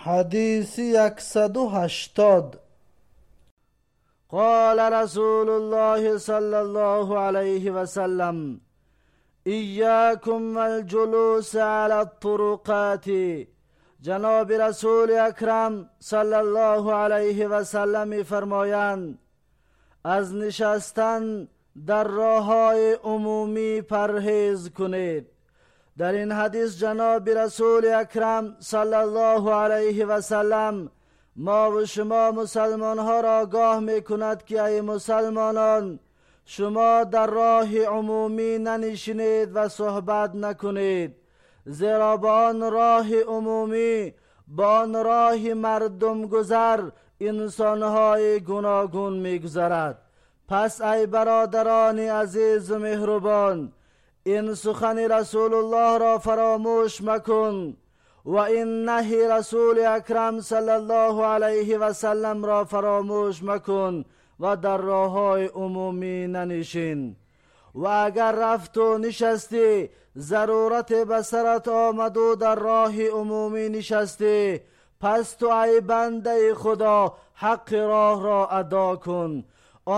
حديث يكسد هشتاد قال رسول الله صلى الله عليه وسلم إياكم والجلوس على الطرقات جناب رسول اکرم صلی الله علیه و سلم فرمایند از نشستن در راه های عمومی پرهیز کنید дар ин ҳадис ҷаноби расули акрам саллаллоҳу алайҳи васалам мову шумо мусалмонҳоро огоҳ мекунад ки ай мусалмонон шумо дар роҳи умумӣ нанишинед ва суҳбат накунед. Зеро ба он роҳи умумӣ ба он роҳи мардумгузар инсонҳои гуногун мегузарад. Пас ай бародарони азизу меҳрубон ин сухани расулуллоҳро фаромӯш макун ва ин наҳи расули акрам салаллоҳу алайҳи васаламро фаромӯш макун ва дар роҳҳои умумӣ нанишин. Ва агар рафту нишастӣ зарурате ба сарат омаду дар роҳи умумӣ нишастӣ пас ту ай бандаи худо ҳаққи роҳро адо кун.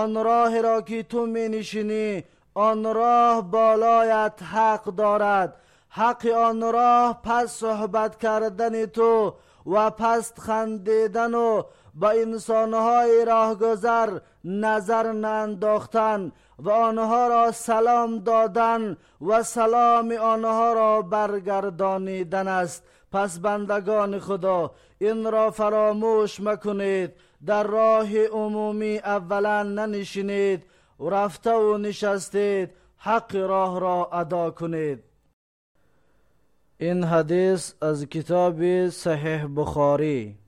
Он роҳеро ки ту менишинӣ آن راه بالایت حق دارد. حق آن راه پس صحبت کردن تو و پس خندیدن و با انسانهای راهگذر نظر نانداختن و آنها را سلام دادن و سلام آنها را برگردانیدن است. پس بندگان خدا این را فراموش مکنید. در راه عمومی اولا ننشینید. و رفته و نشستید حق راه را ادا کنید. این حدیث از کتاب صحیح بخاری.